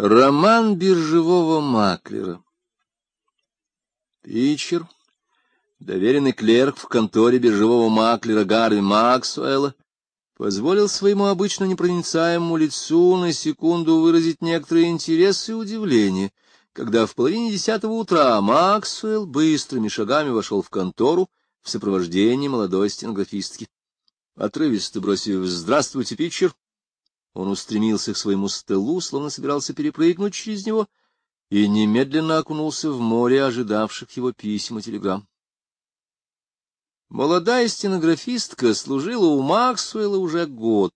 Роман биржевого маклера Питчер, доверенный клерк в конторе биржевого маклера Гарви Максуэлла, позволил своему обычно непроницаемому лицу на секунду выразить некоторые интересы и удивление, когда в половине десятого утра Максуэлл быстрыми шагами вошел в контору в сопровождении молодой стенографистки. Отрывисто бросив «Здравствуйте, Питчер», он устремился к своему столу, словно собирался перепрыгнуть через него, и немедленно окунулся в море ожидавших его писем и телеграмм. Молодая стенографистка служила у Максуэлла уже год.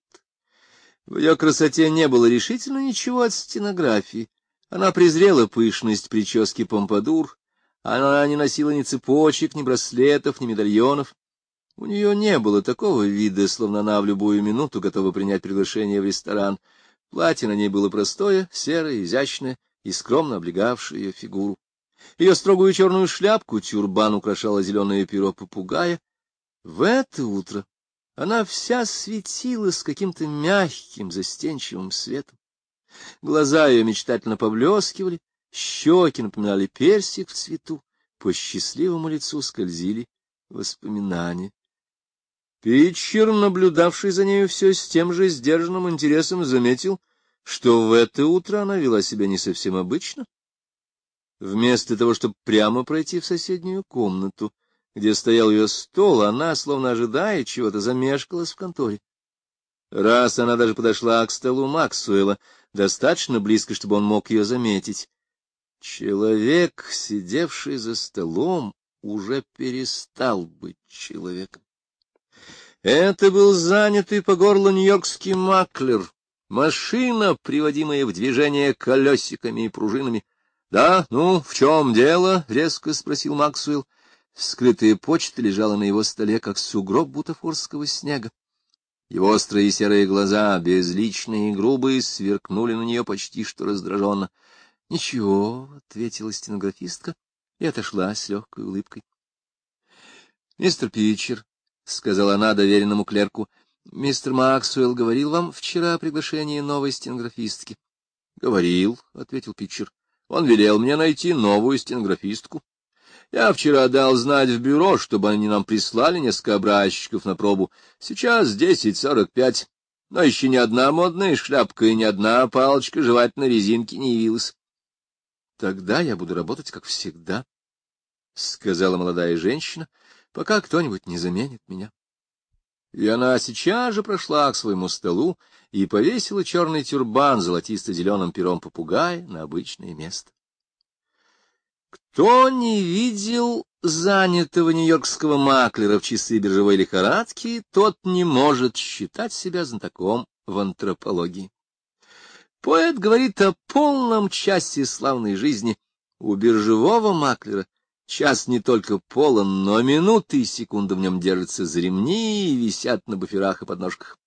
В ее красоте не было решительно ничего от стенографии. Она презрела пышность прически помпадур, она не носила ни цепочек, ни браслетов, ни медальонов. У нее не было такого вида, словно она в любую минуту готова принять приглашение в ресторан. Платье на ней было простое, серое, изящное и скромно облегавшее ее фигуру. Ее строгую черную шляпку тюрбан украшала зеленое перо попугая. В это утро она вся светилась каким-то мягким, застенчивым светом. Глаза ее мечтательно поблескивали, щеки напоминали персик в цвету, по счастливому лицу скользили воспоминания. Питчер, наблюдавший за нею все с тем же сдержанным интересом, заметил, что в это утро она вела себя не совсем обычно. Вместо того, чтобы прямо пройти в соседнюю комнату, где стоял ее стол, она, словно ожидая чего-то, замешкалась в конторе. Раз она даже подошла к столу Максуэла, достаточно близко, чтобы он мог ее заметить. Человек, сидевший за столом, уже перестал быть человеком. Это был занятый по горло нью-йоркский маклер, машина, приводимая в движение колесиками и пружинами. — Да, ну, в чем дело? — резко спросил Максвелл. Скрытая почта лежала на его столе, как сугроб бутафорского снега. Его острые серые глаза, безличные и грубые, сверкнули на нее почти что раздраженно. — Ничего, — ответила стенографистка и отошла с легкой улыбкой. — Мистер Питчер, — сказала она доверенному клерку. — Мистер Максуэлл говорил вам вчера о приглашении новой стенографистки? — Говорил, — ответил Питчер. — Он велел мне найти новую стенографистку. Я вчера дал знать в бюро, чтобы они нам прислали несколько образчиков на пробу. Сейчас десять сорок пять, но еще ни одна модная шляпка и ни одна палочка жевательной резинки не явилась. — Тогда я буду работать, как всегда, — сказала молодая женщина, — пока кто-нибудь не заменит меня. И она сейчас же прошла к своему столу и повесила черный тюрбан золотисто-зеленым пером попугая на обычное место. Кто не видел занятого нью-йоркского маклера в часы биржевой лихорадки, тот не может считать себя знатоком в антропологии. Поэт говорит о полном части славной жизни. У биржевого маклера Час не только полон, но минуты и секунды в нем держатся за ремни и висят на буферах и подножках.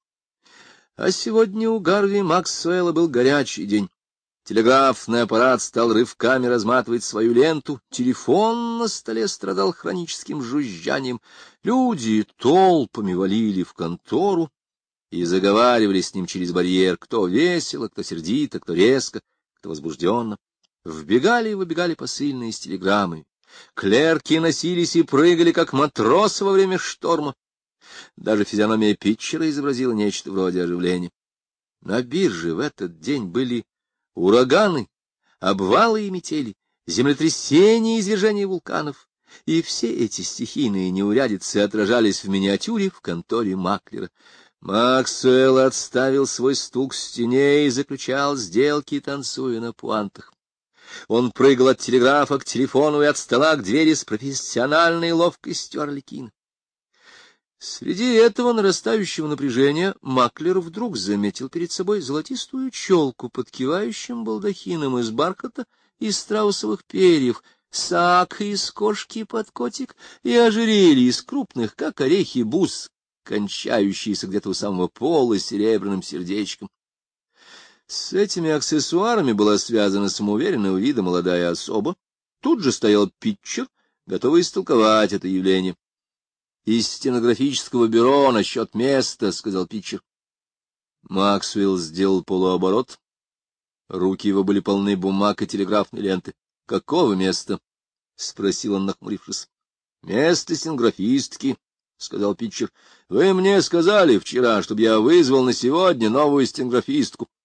А сегодня у Гарви Максвелла был горячий день. Телеграфный аппарат стал рывками разматывать свою ленту, телефон на столе страдал хроническим жужжанием, люди толпами валили в контору и заговаривали с ним через барьер, кто весело, кто сердито, кто резко, кто возбужденно. Вбегали и выбегали посыльные с телеграммами, Клерки носились и прыгали, как матросы во время шторма. Даже физиономия питчера изобразила нечто вроде оживления. На бирже в этот день были ураганы, обвалы и метели, землетрясения и извержения вулканов, и все эти стихийные неурядицы отражались в миниатюре в конторе Маклера. Максвелл отставил свой стук в стене и заключал сделки, танцуя на пуантах. Он прыгал от телеграфа к телефону и от стола к двери с профессиональной ловкостью Орликина. Среди этого нарастающего напряжения Маклер вдруг заметил перед собой золотистую челку под кивающим балдахином из бархата и страусовых перьев, сак из кошки под котик и ожерелье из крупных, как орехи, бус, кончающиеся где-то у самого пола серебряным сердечком. С этими аксессуарами была связана самоуверенного вида молодая особа. Тут же стоял питчер, готовый истолковать это явление. — Из стенографического бюро насчет места, — сказал питчер. Максвелл сделал полуоборот Руки его были полны бумаг и телеграфной ленты. — Какого места? — спросил он, нахмурившись. — Место стенографистки, — сказал Питчер. — Вы мне сказали вчера, чтобы я вызвал на сегодня новую стенографистку. —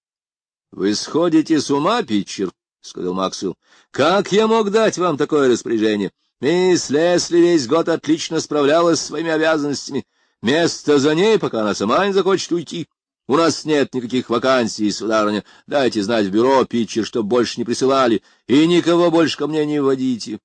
Вы сходите с ума, Питчер, — сказал Максвелл. — Как я мог дать вам такое распоряжение? Мисс Лесли весь год отлично справлялась с своими обязанностями. Место за ней, пока она сама не захочет уйти. У нас нет никаких вакансий, сударыня. Дайте знать в бюро, Питчер, чтоб больше не присылали, и никого больше ко мне не вводите.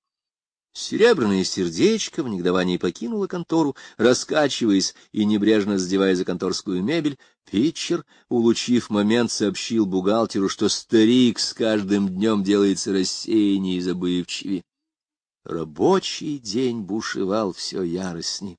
Серебряное сердечко в негодовании покинуло контору, раскачиваясь и небрежно сдевая за конторскую мебель. Питчер, улучив момент, сообщил бухгалтеру, что старик с каждым днем делается рассеяннее и забывчивее. Рабочий день бушевал все яростней.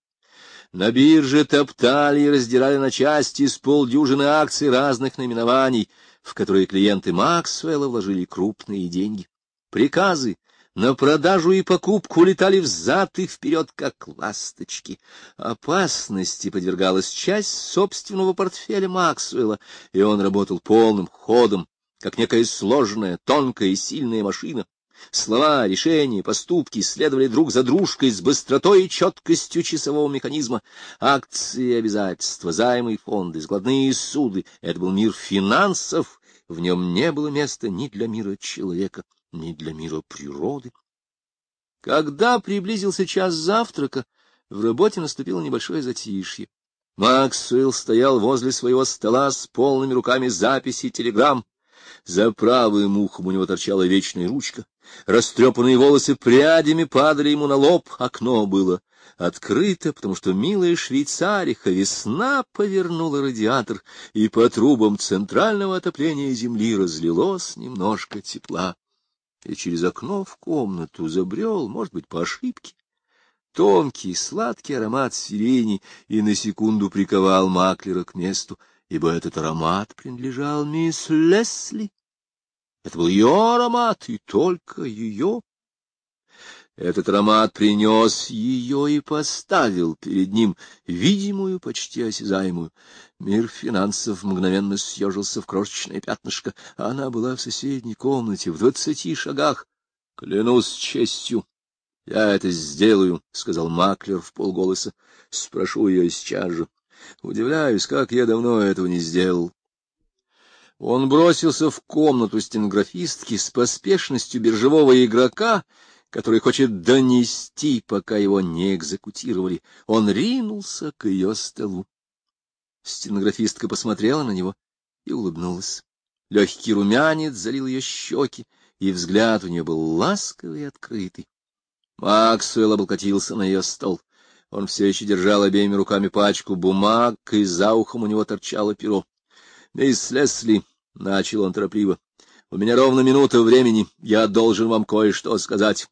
На бирже топтали и раздирали на части с полдюжины акций разных наименований, в которые клиенты Максвелла вложили крупные деньги. Приказы на продажу и покупку летали взад и вперед, как ласточки. Опасности подвергалась часть собственного портфеля Максвелла, и он работал полным ходом, как некая сложная, тонкая и сильная машина. Слова, решения, поступки следовали друг за дружкой с быстротой и четкостью часового механизма. Акции, обязательства, займы и фонды, складные суды — это был мир финансов, в нем не было места ни для мира человека, ни для мира природы. Когда приблизился час завтрака, в работе наступило небольшое затишье. Максвелл стоял возле своего стола с полными руками записей телеграмм. За правым ухом у него торчала вечная ручка. Растрепанные волосы прядями падали ему на лоб, окно было открыто, потому что милая швейцариха весна повернула радиатор, и по трубам центрального отопления земли разлилось немножко тепла. И через окно в комнату забрел, может быть, по ошибке, тонкий сладкий аромат сирени и на секунду приковал Маклера к месту, ибо этот аромат принадлежал мисс Лесли. Это был ее аромат, и только ее. Этот аромат принес ее и поставил перед ним видимую, почти осязаемую. Мир финансов мгновенно съежился в крошечное пятнышко. Она была в соседней комнате, в двадцати шагах. — Клянусь честью, я это сделаю, — сказал Маклер в полголоса. — Спрошу ее сейчас же. Удивляюсь, как я давно этого не сделал. Он бросился в комнату стенографистки с поспешностью биржевого игрока, который хочет донести, пока его не экзекутировали. Он ринулся к ее столу. Стенографистка посмотрела на него и улыбнулась. Легкий румянец залил ее щеки, и взгляд у нее был ласковый и открытый. Максуэлл облокотился на ее стол. Он все еще держал обеими руками пачку бумаг, и за ухом у него торчало перо. Мисс Лесли, — начал он торопливо, — у меня ровно минута времени, я должен вам кое-что сказать.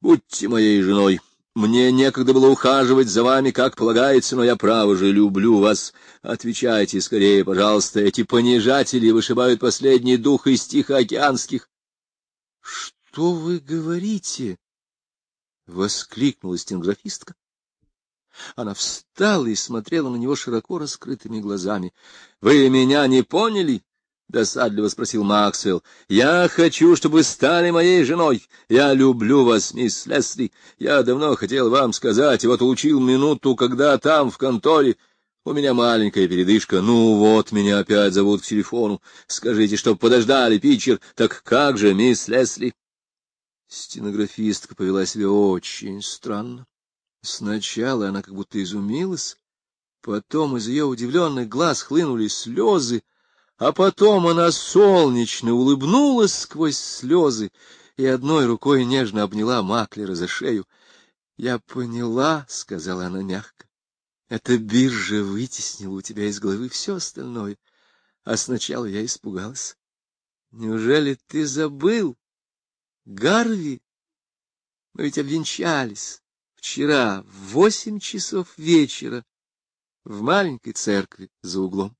Будьте моей женой. Мне некогда было ухаживать за вами, как полагается, но я, право же, люблю вас. Отвечайте скорее, пожалуйста, эти понижатели вышибают последний дух из Тихоокеанских. — Что вы говорите? — воскликнула стенографистка. Она встала и смотрела на него широко раскрытыми глазами. — Вы меня не поняли? — досадливо спросил Максвелл. — Я хочу, чтобы вы стали моей женой. Я люблю вас, мисс Лесли. Я давно хотел вам сказать, и вот улучил минуту, когда там, в конторе... У меня маленькая передышка. Ну вот, меня опять зовут к телефону. Скажите, чтоб подождали, Питчер. Так как же, мисс Лесли? Стенографистка повела себя очень странно. Сначала она как будто изумилась, потом из ее удивленных глаз хлынули слезы, а потом она солнечно улыбнулась сквозь слезы и одной рукой нежно обняла Маклера за шею. — Я поняла, — сказала она мягко. — Эта биржа вытеснила у тебя из головы все остальное, а сначала я испугалась. Неужели ты забыл? Гарви? Мы ведь обвенчались вчера в восемь часов вечера в маленькой церкви за углом.